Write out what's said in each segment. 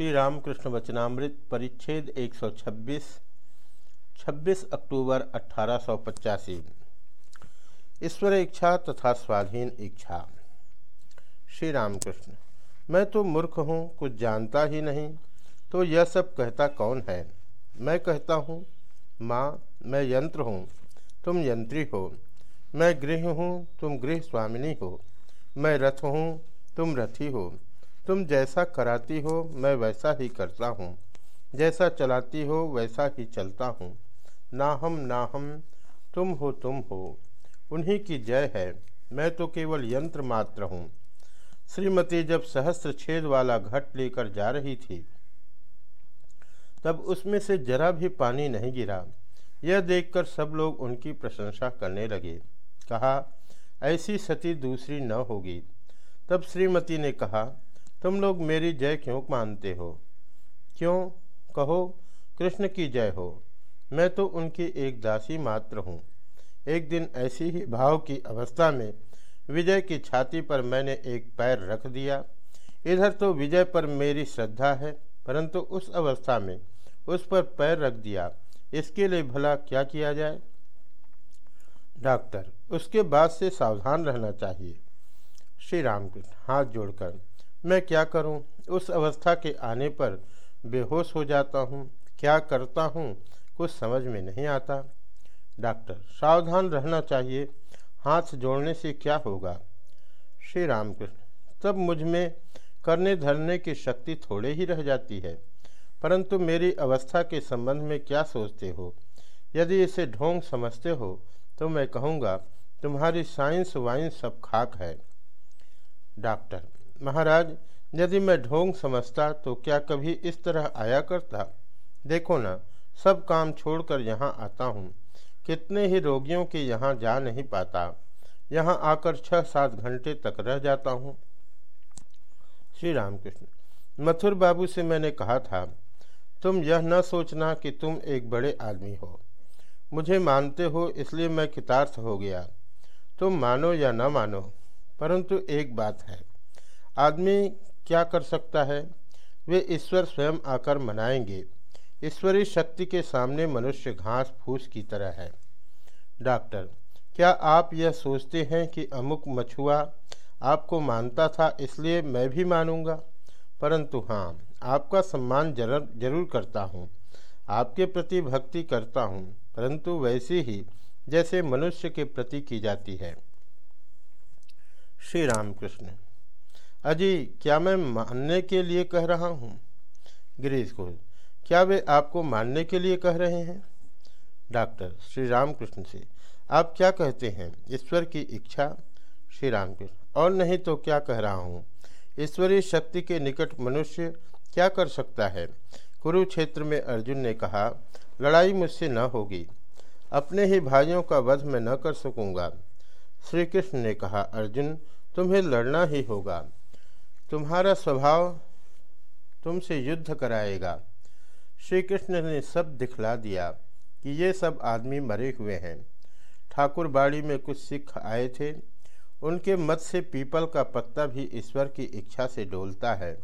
श्री रामकृष्ण वचनामृत परिच्छेद 126 26 अक्टूबर अठारह सौ पचासी। ईश्वर इच्छा तथा स्वाधीन इच्छा। श्री रामकृष्ण मैं तो मूर्ख हूँ, कुछ जानता ही नहीं तो यह सब कहता कौन है? मैं कहता हूँ, माँ, मैं यंत्र हूँ, तुम यंत्री हो। मैं गृह हूँ, तुम गृह स्वामिनी हो। मैं रथ हूँ, तुम रथी हो। तुम जैसा कराती हो, मैं वैसा ही करता हूँ। जैसा चलाती हो, वैसा ही चलता हूँ। ना हम ना हम, तुम हो तुम हो। उन्हीं की जय है। मैं तो केवल यंत्र मात्र हूँ। श्रीमती जब सहस्त्र छेद वाला घट लेकर जा रही थी, तब उसमें से जरा भी पानी नहीं गिरा। यह देखकर सब लोग उनकी प्रशंसा करने लगे। कहा, ऐसी सती दूसरी न होगी। तब श्रीमती ने कहा तुम लोग मेरी जय क्यों मानते हो? क्यों? कहो, कृष्ण की जय हो। मैं तो उनकी एक दासी मात्र हूँ। एक दिन ऐसी ही भाव की अवस्था में विजय की छाती पर मैंने एक पैर रख दिया। इधर तो विजय पर मेरी श्रद्धा है, परंतु उस अवस्था में उस पर पैर रख दिया। इसके लिए भला क्या किया जाए? डॉक्टर, उसके बाद से सावधान रहना चाहिए। श्री रामकृष्ण, हाथ जोड़कर। मैं क्या करूँ? उस अवस्था के आने पर बेहोश हो जाता हूँ, क्या करता हूँ, कुछ समझ में नहीं आता। डॉक्टर सावधान रहना चाहिए। हाथ जोड़ने से क्या होगा? श्री रामकृष्ण तब मुझमें करने धरने की शक्ति थोड़े ही रह जाती है। परंतु मेरी अवस्था के संबंध में क्या सोचते हो? यदि इसे ढोंग समझते हो तो मैं कहूँगा तुम्हारी साइंस वाइंस सब खाक है। डॉक्टर महाराज, यदि मैं ढोंग समझता तो क्या कभी इस तरह आया करता? देखो ना, सब काम छोड़कर यहाँ आता हूँ। कितने ही रोगियों के यहाँ जा नहीं पाता। यहाँ आकर छः सात घंटे तक रह जाता हूँ। श्री रामकृष्ण मथुर बाबू से मैंने कहा था, तुम यह न सोचना कि तुम एक बड़े आदमी हो। मुझे मानते हो, इसलिए मैं कितार्थ हो गया। तुम मानो या न मानो, परंतु एक बात है। आदमी क्या कर सकता है? वे ईश्वर स्वयं आकर मनाएँगे। ईश्वरीय शक्ति के सामने मनुष्य घास फूस की तरह है। डॉक्टर, क्या आप यह सोचते हैं कि अमुक मछुआ आपको मानता था इसलिए मैं भी मानूँगा? परंतु हाँ आपका सम्मान ज़रूर ज़रूर करता हूँ। आपके प्रति भक्ति करता हूँ, परंतु वैसे ही जैसे मनुष्य के प्रति की जाती है। श्री रामकृष्ण। अजी, क्या मैं मानने के लिए कह रहा हूँ? गिरीश को, क्या वे आपको मानने के लिए कह रहे हैं? डॉक्टर, श्री रामकृष्ण से, आप क्या कहते हैं? ईश्वर की इच्छा? श्री रामकृष्ण, और नहीं तो क्या कह रहा हूँ? ईश्वरीय शक्ति के निकट मनुष्य क्या कर सकता है? कुरुक्षेत्र में अर्जुन ने कहा, लड़ाई मुझसे न होगी, अपने ही भाइयों का वध मैं न कर सकूँगा। श्री कृष्ण ने कहा, अर्जुन, तुम्हें लड़ना ही होगा। तुम्हारा स्वभाव तुमसे युद्ध कराएगा। श्री कृष्ण ने सब दिखला दिया कि ये सब आदमी मरे हुए हैं। ठाकुर बाड़ी में कुछ सिख आए थे। उनके मत से पीपल का पत्ता भी ईश्वर की इच्छा से डोलता है।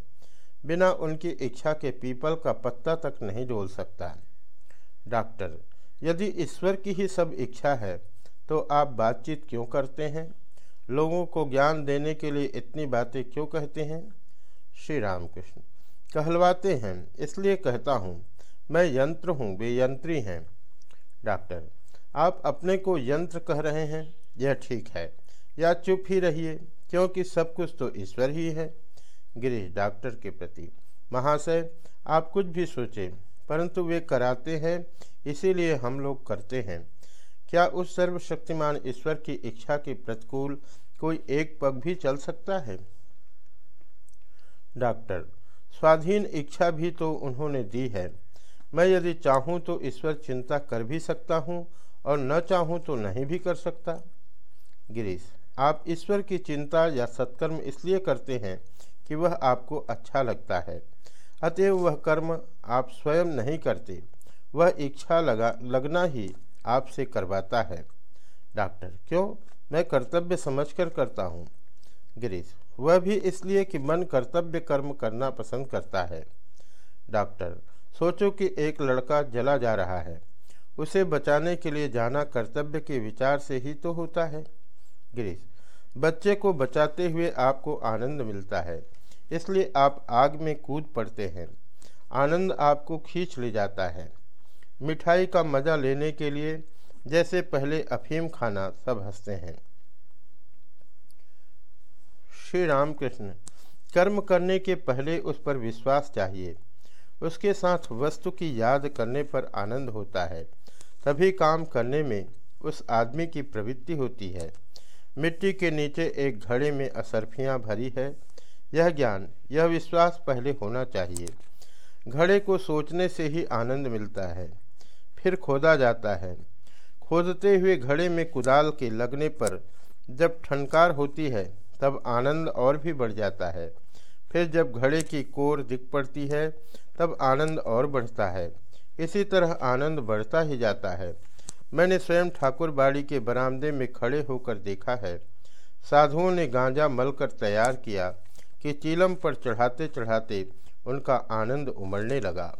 बिना उनकी इच्छा के पीपल का पत्ता तक नहीं डोल सकता। डॉक्टर, यदि ईश्वर की ही सब इच्छा है तो आप बातचीत क्यों करते हैं? लोगों को ज्ञान देने के लिए इतनी बातें क्यों कहते हैं? श्री रामकृष्ण, कहलवाते हैं, इसलिए कहता हूँ, मैं यंत्र हूँ, वे यंत्री हैं। डॉक्टर, आप अपने को यंत्र कह रहे हैं? यह ठीक है, या चुप ही रहिए, क्योंकि सब कुछ तो ईश्वर ही है। गिरीश, डॉक्टर के प्रति, महाशय, आप कुछ भी सोचें, परंतु वे कराते हैं, इसीलिए हम लोग करते हैं। क्या उस सर्वशक्तिमान ईश्वर की इच्छा के प्रतिकूल कोई एक पग भी चल सकता है? डॉक्टर, स्वाधीन इच्छा भी तो उन्होंने दी है। मैं यदि चाहूँ तो ईश्वर चिंता कर भी सकता हूँ और न चाहूँ तो नहीं भी कर सकता। गिरीश, आप ईश्वर की चिंता या सत्कर्म इसलिए करते हैं कि वह आपको अच्छा लगता है। अतएव वह कर्म आप स्वयं नहीं करते। वह इच्छा लगा, लगना ही आपसे करवाता है। डॉक्टर, क्यों? मैं कर्तव्य समझकर करता हूँ। गिरीश, वह भी इसलिए कि मन कर्तव्य कर्म करना पसंद करता है। डॉक्टर, सोचो कि एक लड़का जला जा रहा है। उसे बचाने के लिए जाना कर्तव्य के विचार से ही तो होता है। गिरीश, बच्चे को बचाते हुए आपको आनंद मिलता है। इसलिए आप आग में कूद पड़ते हैं। आनंद आपको खींच ले जाता है। मिठाई का मज़ा लेने के लिए जैसे पहले अफीम खाना सब हँसते हैं। श्री रामकृष्ण, कर्म करने के पहले उस पर विश्वास चाहिए। उसके साथ वस्तु की याद करने पर आनंद होता है। तभी काम करने में उस आदमी की प्रवृत्ति होती है। मिट्टी के नीचे एक घड़े में असरफियाँ भरी है। यह ज्ञान, यह विश्वास पहले होना चाहिए। घड़े को सोचने से ही आनंद मिलता है। फिर खोदा जाता है। खोदते हुए घड़े में कुदाल के लगने पर जब ठनकार होती है, तब आनंद और भी बढ़ जाता है। फिर जब घड़े की कोर दिख पड़ती है, तब आनंद और बढ़ता है। इसी तरह आनंद बढ़ता ही जाता है। मैंने स्वयं ठाकुर बाड़ी के बरामदे में खड़े होकर देखा है। साधुओं ने गांजा मलकर तैयार किया कि चीलम पर चढ़ाते चढ़ाते उनका आनंद उमड़ने लगा।